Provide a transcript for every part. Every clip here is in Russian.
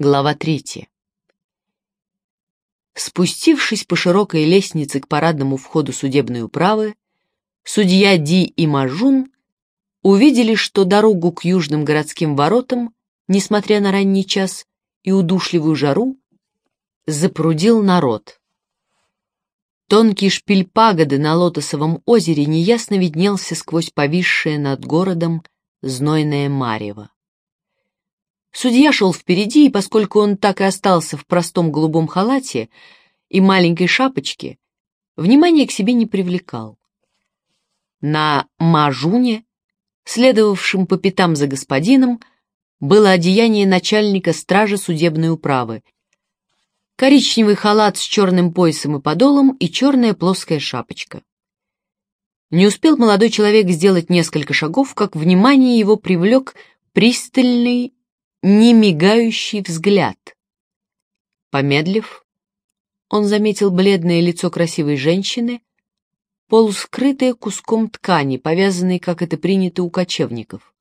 Глава третья. Спустившись по широкой лестнице к парадному входу судебной управы, судья Ди и Мажун увидели, что дорогу к южным городским воротам, несмотря на ранний час и удушливую жару, запрудил народ. Тонкий шпиль пагоды на Лотосовом озере неясно виднелся сквозь повисшее над городом знойное марево. Судья шел впереди, и поскольку он так и остался в простом голубом халате и маленькой шапочке, внимания к себе не привлекал. На мажуне, следовавшем по пятам за господином, было одеяние начальника стражи судебной управы, коричневый халат с черным поясом и подолом и черная плоская шапочка. Не успел молодой человек сделать несколько шагов, как внимание его привлек пристальный немигающий взгляд. Помедлив, он заметил бледное лицо красивой женщины, полускрытое куском ткани, повязанной, как это принято у кочевников.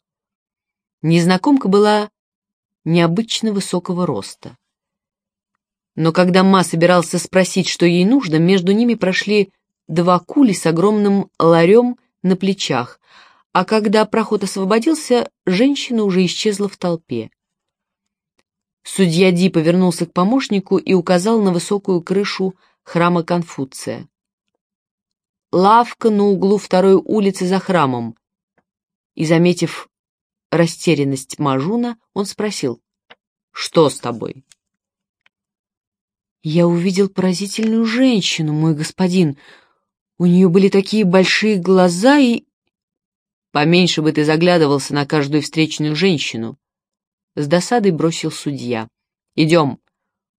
Незнакомка была необычно высокого роста. Но когда Ма собирался спросить, что ей нужно, между ними прошли два кули с огромным ларем на плечах, а когда проход освободился, женщина уже исчезла в толпе. Судья Ди повернулся к помощнику и указал на высокую крышу храма Конфуция. «Лавка на углу второй улицы за храмом». И, заметив растерянность Мажуна, он спросил, «Что с тобой?» «Я увидел поразительную женщину, мой господин. У нее были такие большие глаза и...» «Поменьше бы ты заглядывался на каждую встречную женщину», с досадой бросил судья. «Идем,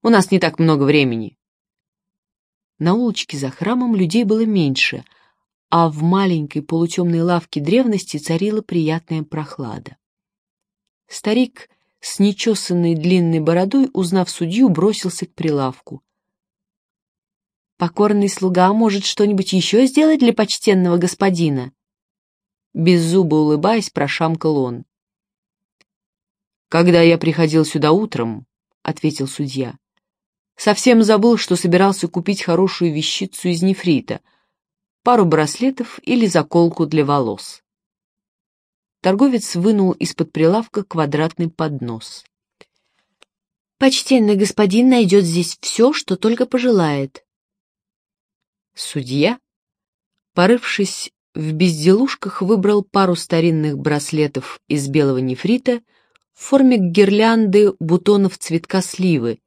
у нас не так много времени». На улочке за храмом людей было меньше, а в маленькой полутемной лавке древности царила приятная прохлада. Старик с нечесанной длинной бородой, узнав судью, бросился к прилавку. «Покорный слуга может что-нибудь еще сделать для почтенного господина?» Беззубо улыбаясь, прошамкал он. «Когда я приходил сюда утром», — ответил судья, — «совсем забыл, что собирался купить хорошую вещицу из нефрита, пару браслетов или заколку для волос». Торговец вынул из-под прилавка квадратный поднос. «Почтенный господин найдет здесь все, что только пожелает». Судья, порывшись в безделушках, выбрал пару старинных браслетов из белого нефрита — в форме гирлянды бутонов цветка сливы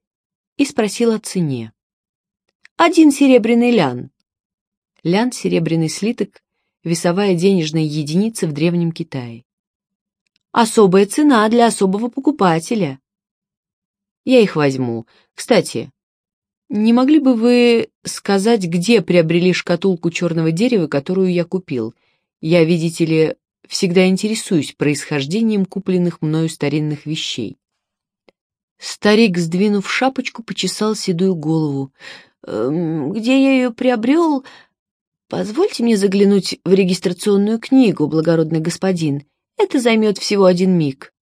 и спросил о цене. «Один серебряный лян». Лян — серебряный слиток, весовая денежная единица в Древнем Китае. «Особая цена для особого покупателя». «Я их возьму. Кстати, не могли бы вы сказать, где приобрели шкатулку черного дерева, которую я купил? Я, видите ли, всегда интересуюсь происхождением купленных мною старинных вещей. Старик, сдвинув шапочку, почесал седую голову. «Эм, «Где я ее приобрел? Позвольте мне заглянуть в регистрационную книгу, благородный господин. Это займет всего один миг».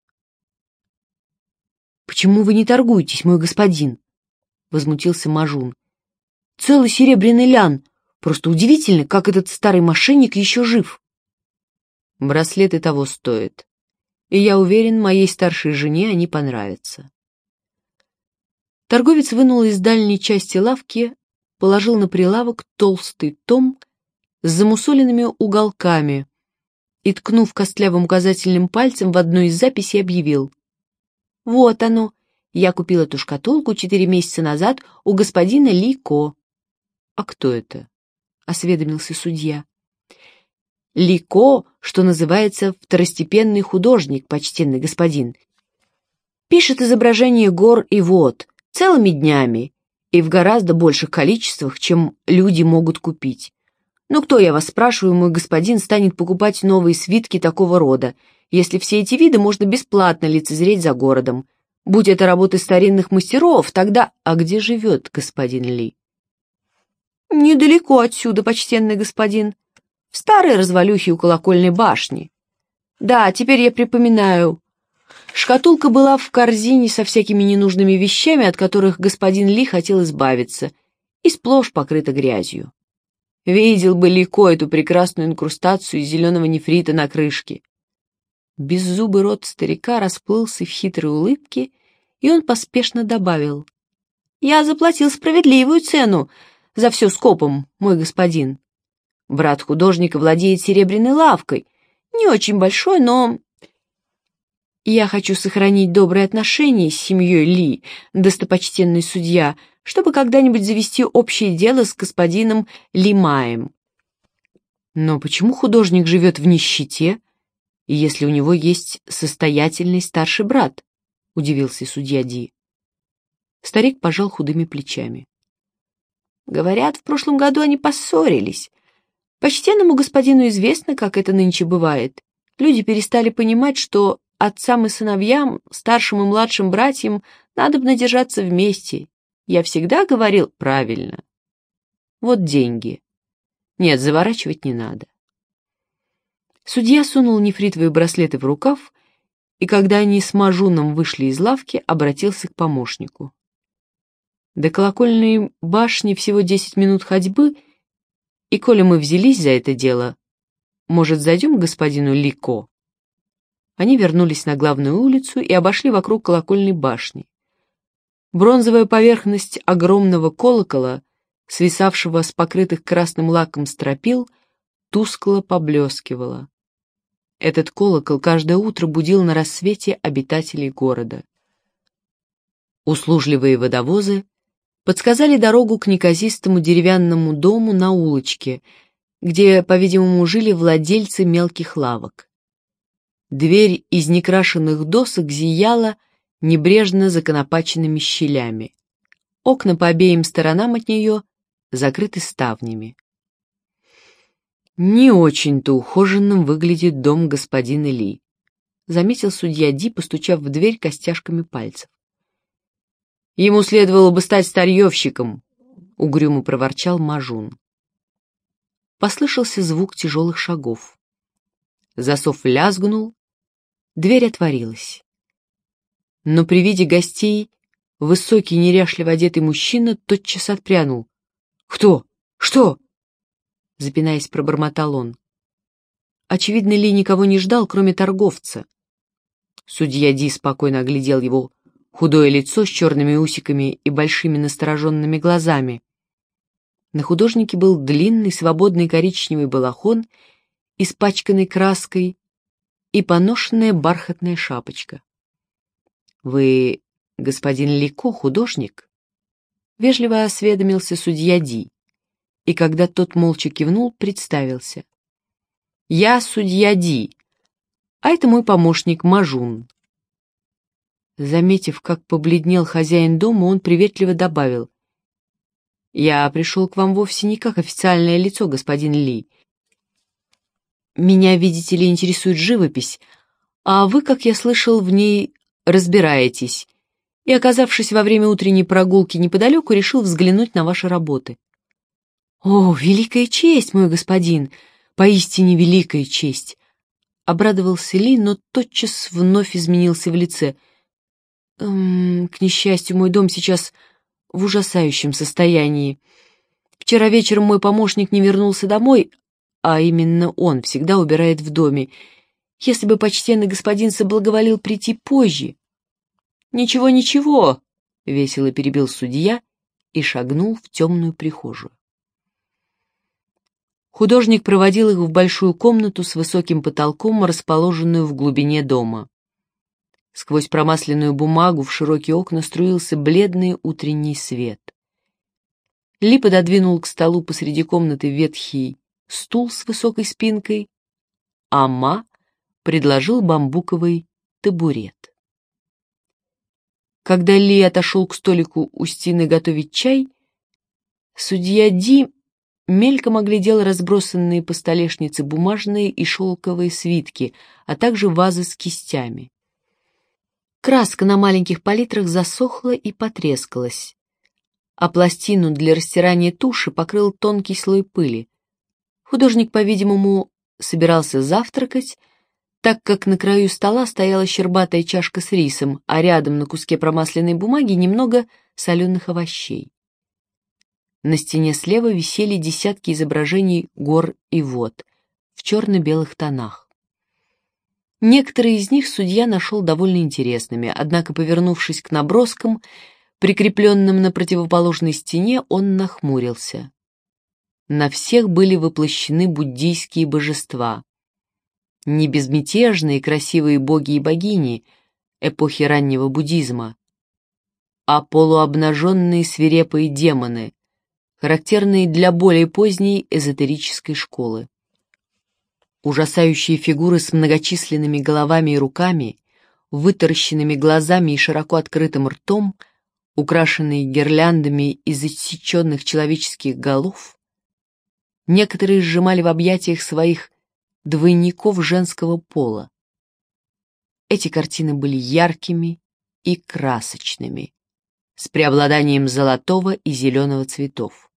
«Почему вы не торгуетесь, мой господин?» — возмутился Мажун. «Целый серебряный лян. Просто удивительно, как этот старый мошенник еще жив». Браслеты того стоят. И я уверен, моей старшей жене они понравятся. Торговец вынул из дальней части лавки, положил на прилавок толстый том с замусоленными уголками и, ткнув костлявым указательным пальцем в одну из записей, объявил. «Вот оно. Я купил эту шкатулку четыре месяца назад у господина Лико». «А кто это?» — осведомился судья. Лико, что называется, второстепенный художник, почтенный господин. Пишет изображения гор и вод целыми днями и в гораздо больших количествах, чем люди могут купить. Но кто, я вас спрашиваю, мой господин, станет покупать новые свитки такого рода, если все эти виды можно бесплатно лицезреть за городом? Будь это работы старинных мастеров, тогда... А где живет господин Ли? Недалеко отсюда, почтенный господин, в старой развалюхе у колокольной башни. Да, теперь я припоминаю. Шкатулка была в корзине со всякими ненужными вещами, от которых господин Ли хотел избавиться, и сплошь покрыта грязью. Видел бы Лико эту прекрасную инкрустацию из зеленого нефрита на крышке. Беззубый рот старика расплылся в хитрой улыбке, и он поспешно добавил. «Я заплатил справедливую цену за все скопом, мой господин. Брат художника владеет серебряной лавкой, не очень большой, но я хочу сохранить добрые отношения с семьей Ли, достопочтенный судья, чтобы когда-нибудь завести общее дело с господином Лимаем. Но почему художник живет в нищете, если у него есть состоятельный старший брат? Удивился судья Ди. Старик пожал худыми плечами. Говорят, в прошлом году они поссорились. Почтенному господину известно, как это нынче бывает. Люди перестали понимать, что Отцам и сыновьям, старшим и младшим братьям надо бы надержаться вместе. Я всегда говорил правильно. Вот деньги. Нет, заворачивать не надо. Судья сунул нефритовые браслеты в рукав, и когда они с Мажуном вышли из лавки, обратился к помощнику. До колокольной башни всего десять минут ходьбы, и коли мы взялись за это дело, может, зайдем к господину Лико? Они вернулись на главную улицу и обошли вокруг колокольной башни. Бронзовая поверхность огромного колокола, свисавшего с покрытых красным лаком стропил, тускло поблескивала. Этот колокол каждое утро будил на рассвете обитателей города. Услужливые водовозы подсказали дорогу к неказистому деревянному дому на улочке, где, по-видимому, жили владельцы мелких лавок. Дверь из некрашенных досок зияла небрежно законопаченными щелями. Окна по обеим сторонам от нее закрыты ставнями. «Не очень-то ухоженным выглядит дом господина Ли», — заметил судья Ди, постучав в дверь костяшками пальцев. «Ему следовало бы стать старьевщиком», — угрюмо проворчал Мажун. Послышался звук тяжелых шагов. Засов лязгнул, Дверь отворилась. Но при виде гостей высокий неряшливо одетый мужчина тотчас отпрянул. «Кто? Что?» Запинаясь, пробормотал он. Очевидно, Ли никого не ждал, кроме торговца. Судья Ди спокойно оглядел его худое лицо с черными усиками и большими настороженными глазами. На художнике был длинный свободный коричневый балахон, испачканный краской, и поношенная бархатная шапочка. «Вы, господин Лико, художник?» Вежливо осведомился судья Ди, и когда тот молча кивнул, представился. «Я судья Ди, а это мой помощник Мажун». Заметив, как побледнел хозяин дома, он приветливо добавил. «Я пришел к вам вовсе не как официальное лицо, господин Ли. Меня, видите ли, интересует живопись, а вы, как я слышал, в ней разбираетесь, и, оказавшись во время утренней прогулки неподалеку, решил взглянуть на ваши работы. «О, великая честь, мой господин! Поистине великая честь!» Обрадовался Ли, но тотчас вновь изменился в лице. «Эм, «К несчастью, мой дом сейчас в ужасающем состоянии. Вчера вечером мой помощник не вернулся домой, а именно он всегда убирает в доме. Если бы почтенный господин соблаговолил прийти позже. «Ничего, ничего», — весело перебил судья и шагнул в темную прихожую. Художник проводил их в большую комнату с высоким потолком, расположенную в глубине дома. Сквозь промасленную бумагу в широкие окна струился бледный утренний свет. Ли пододвинул к столу посреди комнаты ветхий стул с высокой спинкой, а Ма предложил бамбуковый табурет. Когда Ли отошел к столику у стены готовить чай, судья Ди мельком оглядел разбросанные по столешнице бумажные и шелковые свитки, а также вазы с кистями. Краска на маленьких палитрах засохла и потрескалась, а пластину для растирания туши покрыл тонкий слой пыли. Художник, по-видимому, собирался завтракать, так как на краю стола стояла щербатая чашка с рисом, а рядом на куске промасленной бумаги немного соленых овощей. На стене слева висели десятки изображений гор и вод в черно-белых тонах. Некоторые из них судья нашел довольно интересными, однако, повернувшись к наброскам, прикрепленным на противоположной стене, он нахмурился. На всех были воплощены буддийские божества. Не безмятежные красивые боги и богини эпохи раннего буддизма, а полуобнаженные свирепые демоны, характерные для более поздней эзотерической школы. Ужасающие фигуры с многочисленными головами и руками, вытаращенными глазами и широко открытым ртом, украшенные гирляндами из иссеченных человеческих голов, некоторые сжимали в объятиях своих двойников женского пола. Эти картины были яркими и красочными, с преобладанием золотого и зеленого цветов.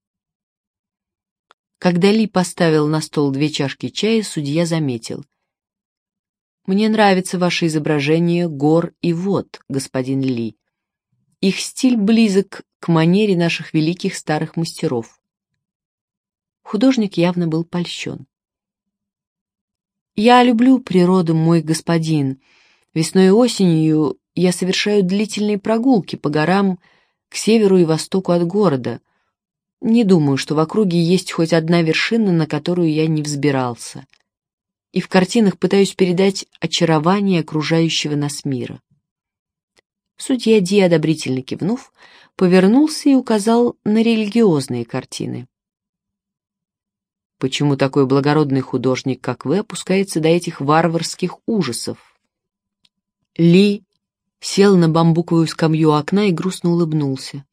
Когда Ли поставил на стол две чашки чая, судья заметил. «Мне нравится ваше изображение гор и вод, господин Ли. Их стиль близок к манере наших великих старых мастеров». Художник явно был польщен. «Я люблю природу, мой господин. Весной и осенью я совершаю длительные прогулки по горам к северу и востоку от города» Не думаю, что в округе есть хоть одна вершина, на которую я не взбирался. И в картинах пытаюсь передать очарование окружающего нас мира. Судья Ди, одобрительно кивнув, повернулся и указал на религиозные картины. Почему такой благородный художник, как вы, опускается до этих варварских ужасов? Ли сел на бамбуковую скамью окна и грустно улыбнулся.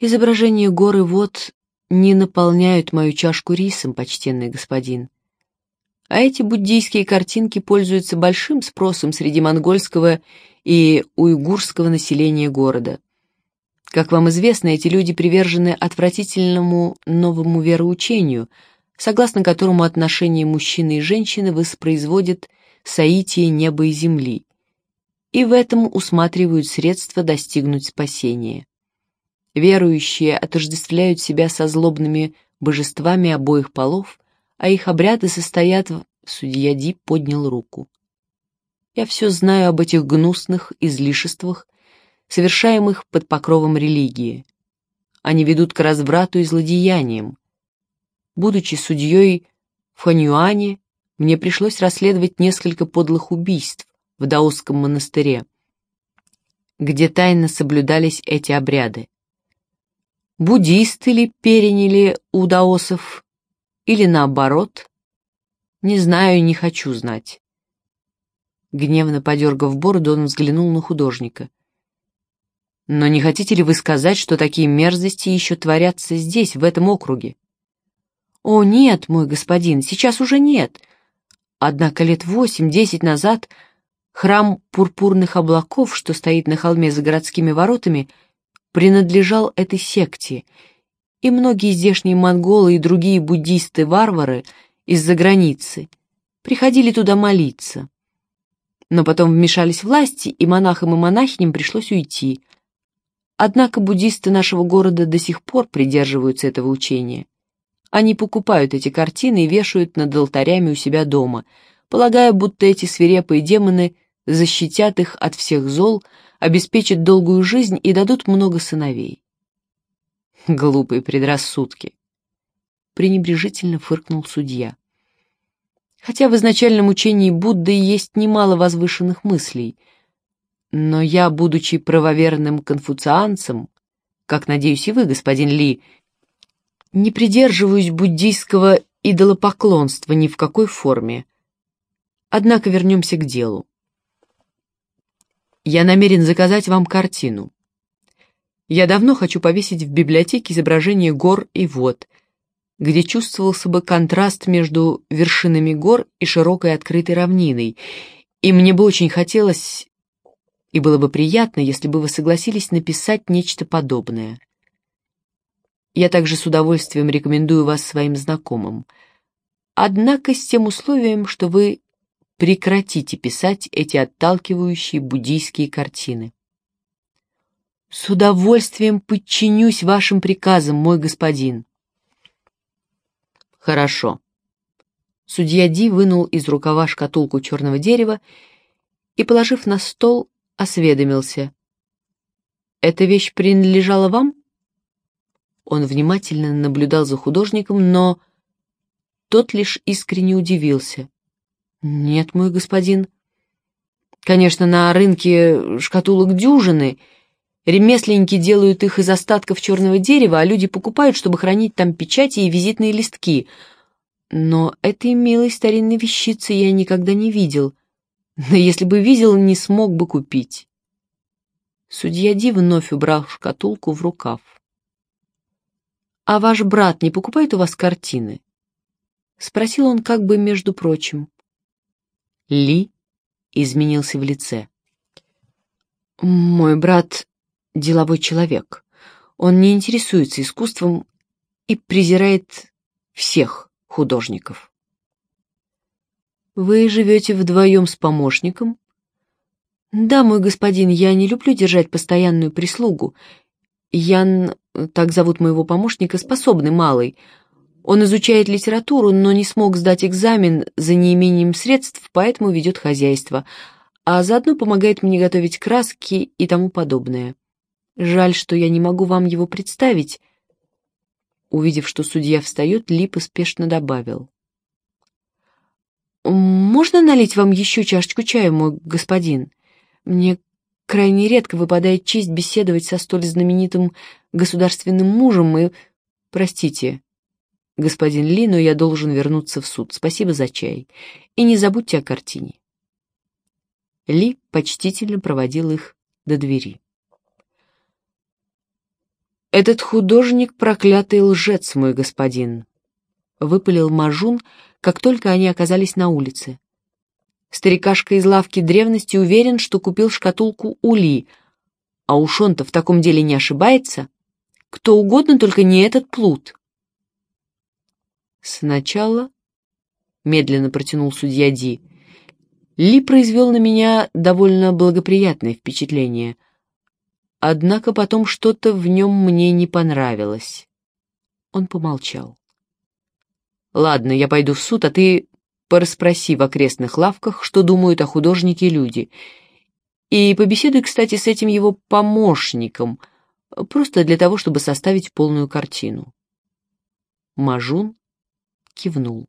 Изображения горы вод не наполняют мою чашку рисом, почтенный господин. А эти буддийские картинки пользуются большим спросом среди монгольского и уйгурского населения города. Как вам известно, эти люди привержены отвратительному новому вероучению, согласно которому отношения мужчины и женщины воспроизводят соитие неба и земли, и в этом усматривают средства достигнуть спасения. Верующие отождествляют себя со злобными божествами обоих полов, а их обряды состоят в... Судья Ди поднял руку. Я все знаю об этих гнусных излишествах, совершаемых под покровом религии. Они ведут к разврату и злодеяниям. Будучи судьей в Ханьюане, мне пришлось расследовать несколько подлых убийств в даосском монастыре, где тайно соблюдались эти обряды буддисты ли переняли у даосов, или наоборот. Не знаю и не хочу знать. Гневно подергав бороду, он взглянул на художника. «Но не хотите ли вы сказать, что такие мерзости еще творятся здесь, в этом округе?» «О, нет, мой господин, сейчас уже нет. Однако лет восемь-десять назад храм пурпурных облаков, что стоит на холме за городскими воротами, — принадлежал этой секте, и многие здешние монголы и другие буддисты-варвары из-за границы приходили туда молиться. Но потом вмешались власти, и монахам и монахиням пришлось уйти. Однако буддисты нашего города до сих пор придерживаются этого учения. Они покупают эти картины и вешают над алтарями у себя дома, полагая, будто эти свирепые демоны защитят их от всех зол, обеспечат долгую жизнь и дадут много сыновей. Глупые предрассудки. Пренебрежительно фыркнул судья. Хотя в изначальном учении Будды есть немало возвышенных мыслей, но я, будучи правоверным конфуцианцем, как, надеюсь, и вы, господин Ли, не придерживаюсь буддийского идолопоклонства ни в какой форме. Однако вернемся к делу. Я намерен заказать вам картину. Я давно хочу повесить в библиотеке изображение гор и вод, где чувствовался бы контраст между вершинами гор и широкой открытой равниной, и мне бы очень хотелось, и было бы приятно, если бы вы согласились написать нечто подобное. Я также с удовольствием рекомендую вас своим знакомым. Однако с тем условием, что вы прекратите писать эти отталкивающие буддийские картины. «С удовольствием подчинюсь вашим приказам, мой господин». «Хорошо». Судья Ди вынул из рукава шкатулку черного дерева и, положив на стол, осведомился. «Эта вещь принадлежала вам?» Он внимательно наблюдал за художником, но тот лишь искренне удивился. «Нет, мой господин. Конечно, на рынке шкатулок дюжины. Ремесленники делают их из остатков черного дерева, а люди покупают, чтобы хранить там печати и визитные листки. Но этой милой старинной вещицы я никогда не видел. Но если бы видел, не смог бы купить». Судья Ди вновь убрал шкатулку в рукав. «А ваш брат не покупает у вас картины?» Спросил он как бы между прочим. Ли изменился в лице. «Мой брат — деловой человек. Он не интересуется искусством и презирает всех художников». «Вы живете вдвоем с помощником?» «Да, мой господин, я не люблю держать постоянную прислугу. Ян, так зовут моего помощника, способный малый. Он изучает литературу, но не смог сдать экзамен за неимением средств, поэтому ведет хозяйство, а заодно помогает мне готовить краски и тому подобное. Жаль, что я не могу вам его представить. Увидев, что судья встает, Ли поспешно добавил. «Можно налить вам еще чашечку чая, мой господин? Мне крайне редко выпадает честь беседовать со столь знаменитым государственным мужем и... Простите, господин Ли, но я должен вернуться в суд. Спасибо за чай. И не забудьте о картине. Ли почтительно проводил их до двери. «Этот художник — проклятый лжец, мой господин», — выпалил Мажун, как только они оказались на улице. Старикашка из лавки древности уверен, что купил шкатулку Ули, а уж он-то в таком деле не ошибается. Кто угодно, только не этот плут. Сначала, медленно протянул судья Ди, Ли произвел на меня довольно благоприятное впечатление, однако потом что-то в нем мне не понравилось. Он помолчал. «Ладно, я пойду в суд, а ты Пораспроси в окрестных лавках, что думают о художнике люди. И побеседуй, кстати, с этим его помощником, просто для того, чтобы составить полную картину. Мажун кивнул.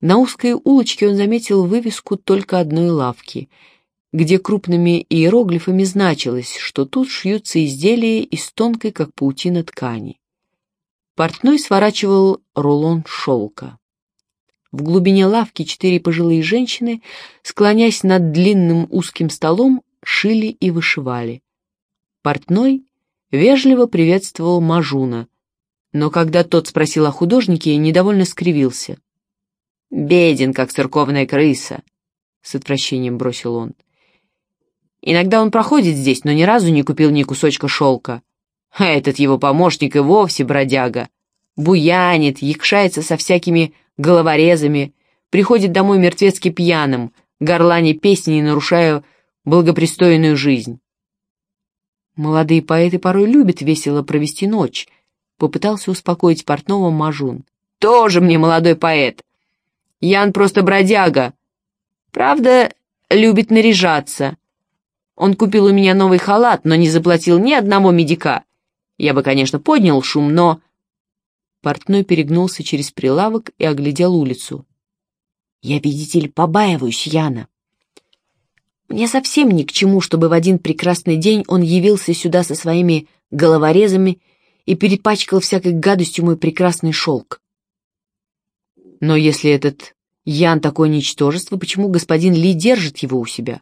На узкой улочке он заметил вывеску только одной лавки, где крупными иероглифами значилось, что тут шьются изделия из тонкой, как паутина, ткани. Портной сворачивал рулон шелка. В глубине лавки четыре пожилые женщины, склонясь над длинным узким столом, шили и вышивали. Портной вежливо приветствовал Мажуна, но когда тот спросил о художнике, недовольно скривился. «Беден, как церковная крыса», — с отвращением бросил он. «Иногда он проходит здесь, но ни разу не купил ни кусочка шелка. А этот его помощник и вовсе бродяга. Буянит, якшается со всякими головорезами, приходит домой мертвецки пьяным, горлане песни и нарушая благопристойную жизнь. Молодые поэты порой любят весело провести ночь, попытался успокоить портного Мажун. Тоже мне молодой поэт. Ян просто бродяга. Правда, любит наряжаться. Он купил у меня новый халат, но не заплатил ни одного медика. Я бы, конечно, поднял шум, но Портной перегнулся через прилавок и оглядел улицу. «Я, видите ли, побаиваюсь Яна. Мне совсем ни к чему, чтобы в один прекрасный день он явился сюда со своими головорезами и перепачкал всякой гадостью мой прекрасный шелк. Но если этот Ян такое ничтожество, почему господин Ли держит его у себя?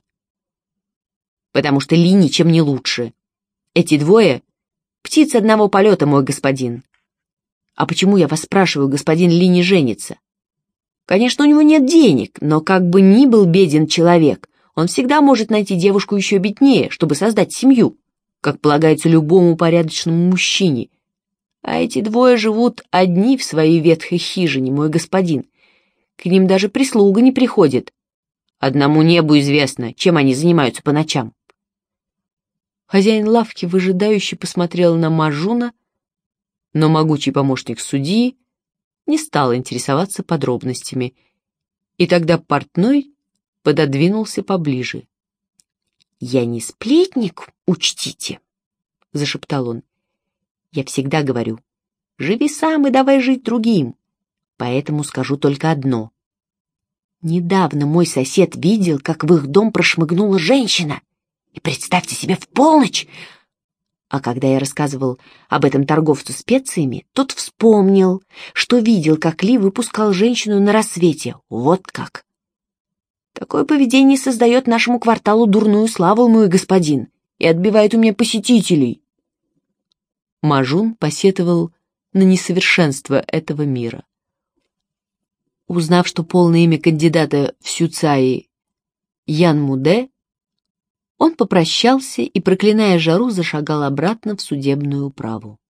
Потому что Ли ничем не лучше. Эти двое — птицы одного полета, мой господин. А почему, я вас спрашиваю, господин Ли не женится? Конечно, у него нет денег, но как бы ни был беден человек, он всегда может найти девушку еще беднее, чтобы создать семью, как полагается любому порядочному мужчине. А эти двое живут одни в своей ветхой хижине, мой господин. К ним даже прислуга не приходит. Одному небу известно, чем они занимаются по ночам. Хозяин лавки выжидающе посмотрел на Мажуна, но могучий помощник судьи не стал интересоваться подробностями, и тогда портной пододвинулся поближе. «Я не сплетник, учтите», — зашептал он. «Я всегда говорю, живи сам и давай жить другим, поэтому скажу только одно. Недавно мой сосед видел, как в их дом прошмыгнула женщина. И представьте себе, в полночь а когда я рассказывал об этом торговцу специями, тот вспомнил, что видел, как Ли выпускал женщину на рассвете. Вот как. Такое поведение создает нашему кварталу дурную славу, мой господин, и отбивает у меня посетителей. Мажун посетовал на несовершенство этого мира. Узнав, что полное имя кандидата в Сюцаи Ян Муде, он попрощался и, проклиная жару, зашагал обратно в судебную управу.